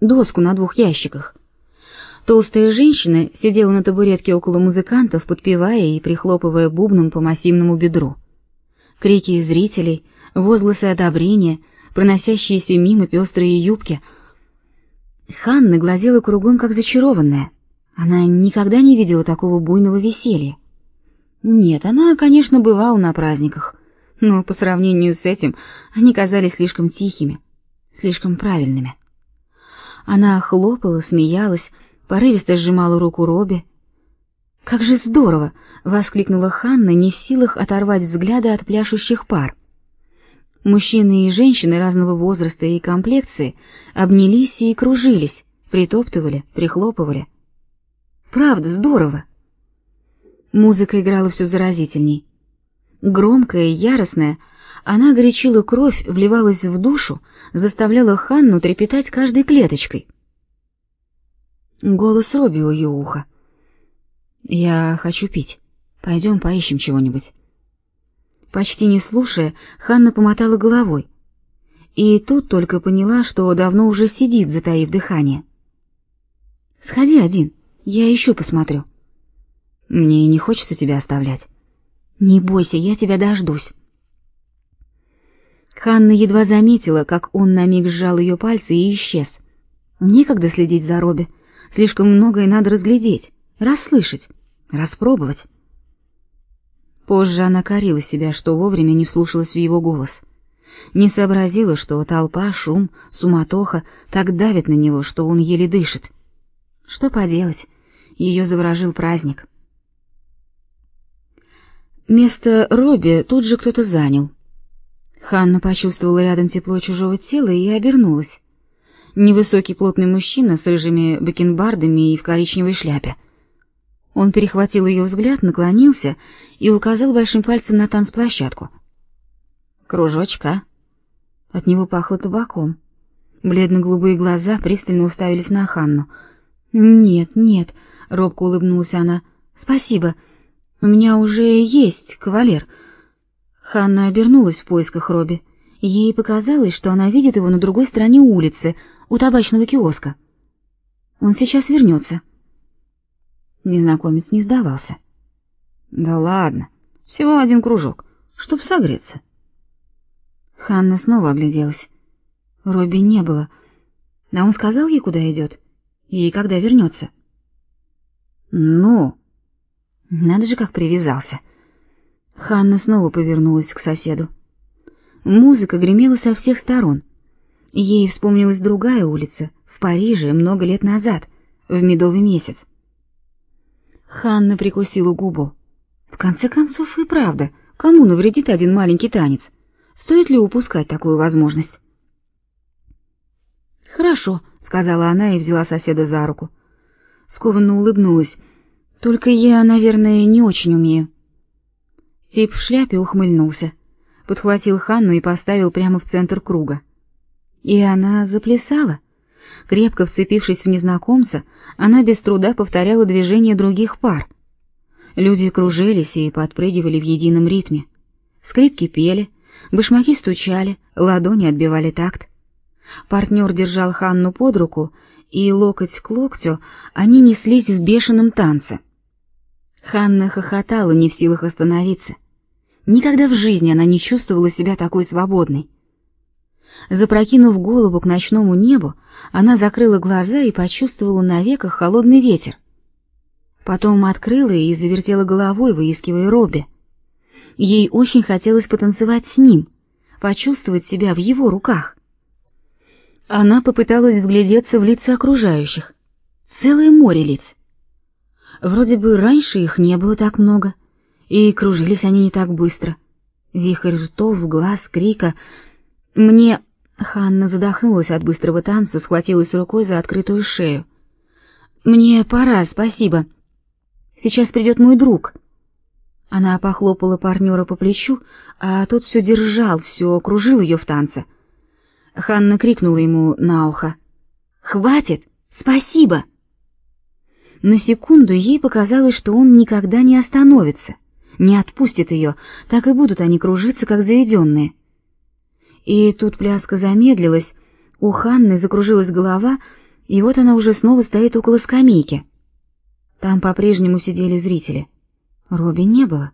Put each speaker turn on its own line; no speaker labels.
доску на двух ящиках. Толстая женщина сидела на табуретке около музыкантов, подпевая и прихлопывая бубном по массивному бедру. Крики зрителей, возгласы одобрения, проносящиеся мимо пестрые юбки. Ханна глазела кругом, как зачарованная. Она никогда не видела такого буйного веселья. Нет, она, конечно, бывала на праздниках, но по сравнению с этим они казались слишком тихими, слишком правильными. Она хлопала, смеялась, порывисто сжимала руку Робби. «Как же здорово!» — воскликнула Ханна, не в силах оторвать взгляда от пляшущих пар. Мужчины и женщины разного возраста и комплекции обнялись и кружились, притоптывали, прихлопывали. «Правда, здорово!» Музыка играла все заразительней. Громкая яростная, она горячила кровь, вливалась в душу, заставляла Ханну трепетать каждой клеточкой. Голос Робби у ее уха. «Я хочу пить. Пойдем поищем чего-нибудь». Почти не слушая, Ханна помотала головой. И тут только поняла, что давно уже сидит, затаив дыхание. «Сходи один, я еще посмотрю». «Мне не хочется тебя оставлять». «Не бойся, я тебя дождусь». Ханна едва заметила, как он на миг сжал ее пальцы и исчез. Некогда следить за Робби. Слишком многое надо разглядеть, расслышать, распробовать. Позже она корила себя, что вовремя не вслушалась в его голос. Не сообразила, что толпа, шум, суматоха так давит на него, что он еле дышит. Что поделать? Ее заворожил праздник. Место Робби тут же кто-то занял. Ханна почувствовала рядом тепло чужого тела и обернулась. Невысокий плотный мужчина с рыжими бакенбардами и в коричневой шляпе. Он перехватил ее взгляд, наклонился и указал большим пальцем на танцплощадку. Кружочка. От него пахло табаком. Бледно-голубые глаза пристально уставились на Ханну. «Нет, нет», — робко улыбнулась она. «Спасибо. У меня уже есть кавалер. Ханна обернулась в поисках Робби. Ей показалось, что она видит его на другой стороне улицы, у табачного киоска. Он сейчас вернется. Незнакомец не сдавался. Да ладно, всего один кружок, чтоб согреться. Ханна снова огляделась. Робби не было. А он сказал ей, куда идет и когда вернется. Ну, надо же, как привязался. Ханна снова повернулась к соседу. Музыка гремела со всех сторон. Ей вспомнилась другая улица в Париже много лет назад, в медовый месяц. Ханна прикусила губу. В конце концов и правда, кому навредит один маленький танец? Стоит ли упускать такую возможность? Хорошо, сказала она и взяла соседа за руку. Скованно улыбнулась. Только я, наверное, не очень умею. Тип в шляпе ухмыльнулся, подхватил Ханну и поставил прямо в центр круга. И она заплясала. Крепко вцепившись в незнакомца, она без труда повторяла движения других пар. Люди кружились и подпрыгивали в едином ритме. Скрипки пели, башмаки стучали, ладони отбивали такт. Партнер держал Ханну под руку, и локоть к локтю они неслись в бешеном танце. Ханна хохотала, не в силах остановиться. Никогда в жизни она не чувствовала себя такой свободной. Запрокинув голову к ночному небу, она закрыла глаза и почувствовала на веках холодный ветер. Потом открыла и завертела головой, выискивая Робби. Ей очень хотелось потанцевать с ним, почувствовать себя в его руках. Она попыталась вглядеться в лица окружающих. Целое море лиц. Вроде бы раньше их не было так много, и кружились они не так быстро. Вихрь ртов, глаз, крика. Мне... Ханна задохнулась от быстрого танца, схватилась рукой за открытую шею. «Мне пора, спасибо. Сейчас придет мой друг». Она похлопала партнера по плечу, а тот все держал, все кружил ее в танце. Ханна крикнула ему на ухо. «Хватит! Спасибо!» На секунду ей показалось, что он никогда не остановится, не отпустит ее, так и будут они кружиться, как заведенные. И тут пляска замедлилась, у Ханны закружилась голова, И вот она уже снова стоит около скамейки. Там по-прежнему сидели зрители. Робби не было.